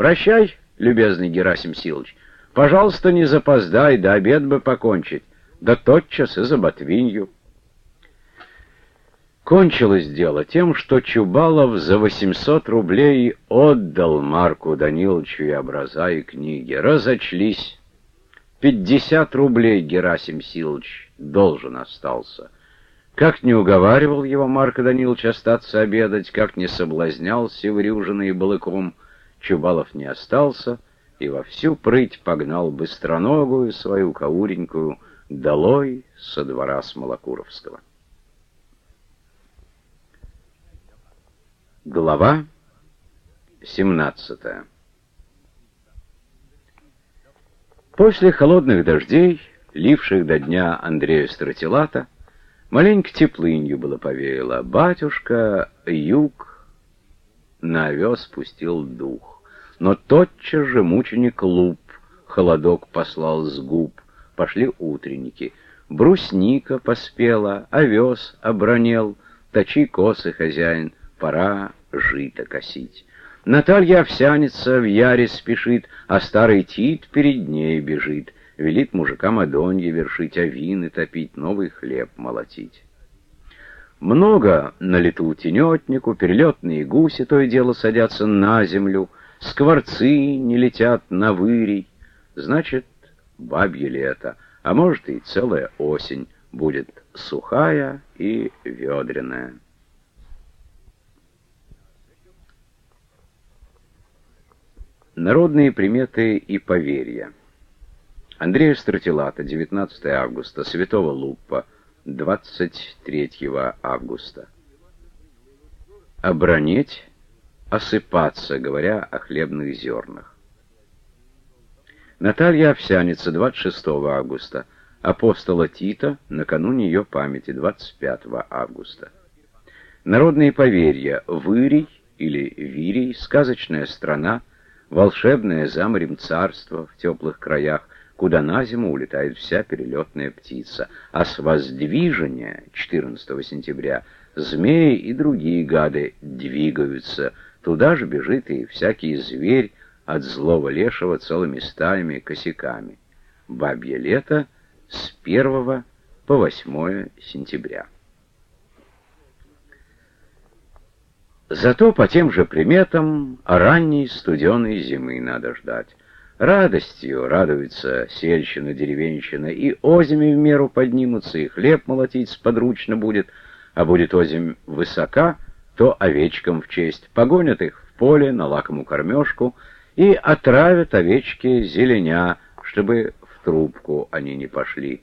Прощай, любезный Герасим Силыч. Пожалуйста, не запоздай, да обед бы покончить. Да тотчас и за ботвинью. Кончилось дело тем, что Чубалов за 800 рублей отдал Марку Даниловичу и образа, и книги. Разочлись. 50 рублей Герасим Силыч должен остался. Как не уговаривал его Марко Данилович остаться обедать, как не соблазнял Севрюжина и Балыком, Чубалов не остался и во всю прыть погнал быстроногую свою кауренькую долой со двора Смолокуровского. Глава 17 После холодных дождей, ливших до дня Андрея Стратилата, маленько теплынью было повеяло. Батюшка юг на овес пустил дух, но тотчас же мученик луп холодок послал с губ, пошли утренники. Брусника поспела, овес обронел, точи косы хозяин — пора жито косить. Наталья овсяница в яре спешит, а старый Тит перед ней бежит, велит мужикам одонье вершить, а вины топить, новый хлеб молотить. Много на лету тенетнику, перелетные гуси то и дело садятся на землю, скворцы не летят на вырий. Значит, бабье лето, а может и целая осень будет сухая и ведреная. Народные приметы и поверья. Андрея Стратилата, 19 августа, Святого Лупа, 23 августа. Обронеть, осыпаться, говоря о хлебных зернах. Наталья Овсяница, 26 августа, апостола Тита, накануне ее памяти, 25 августа. Народные поверья, Вырий или Вирий, сказочная страна, волшебное за морем царство в теплых краях, куда на зиму улетает вся перелетная птица, а с воздвижения 14 сентября змеи и другие гады двигаются, туда же бежит и всякий зверь от злого лешего целыми стаями косяками. Бабье лето с 1 по 8 сентября. Зато по тем же приметам ранней студеной зимы надо ждать. Радостью радуется сельщина-деревенщина, и озими в меру поднимутся, и хлеб молотить сподручно будет, а будет озим высока, то овечкам в честь. Погонят их в поле на лакомую кормежку и отравят овечки зеленя, чтобы в трубку они не пошли.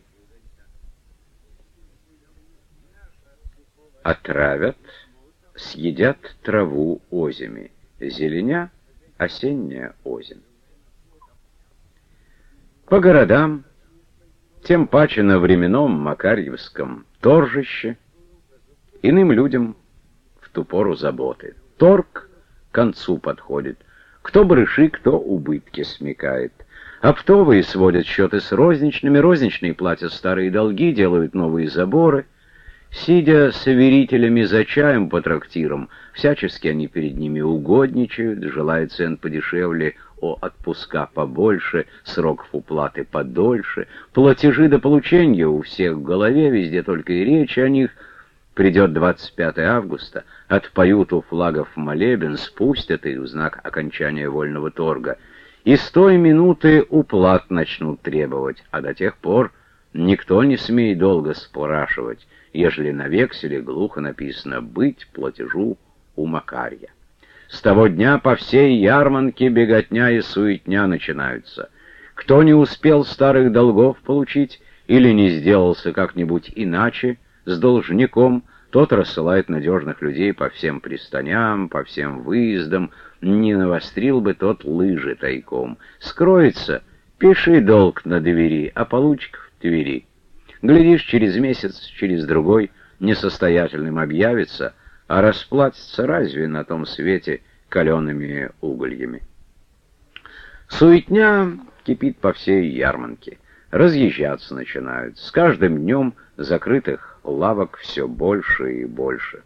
Отравят съедят траву озими, зеленя — осенняя озим. По городам, тем паче на временном Макарьевском торжище, иным людям ту пору заботы. Торг к концу подходит. Кто брыши, кто убытки смекает. Оптовые сводят счеты с розничными, розничные платят старые долги, делают новые заборы — Сидя с верителями за чаем по трактирам, всячески они перед ними угодничают, желая цен подешевле, о отпуска побольше, сроков уплаты подольше, платежи до получения у всех в голове, везде только и речи о них. Придет 25 августа, отпоют у флагов молебен, спустят их в знак окончания вольного торга, и с той минуты уплат начнут требовать, а до тех пор никто не смеет долго спрашивать, ежели на векселе глухо написано «быть платежу у Макарья». С того дня по всей ярманке беготня и суетня начинаются. Кто не успел старых долгов получить или не сделался как-нибудь иначе с должником, тот рассылает надежных людей по всем пристаням, по всем выездам, не навострил бы тот лыжи тайком. Скроется, пиши долг на двери, а получка в Твери. Глядишь, через месяц, через другой несостоятельным объявится, а расплатится разве на том свете калеными угольями. Суетня кипит по всей ярманке. Разъезжаться начинают. С каждым днем закрытых лавок все больше и больше.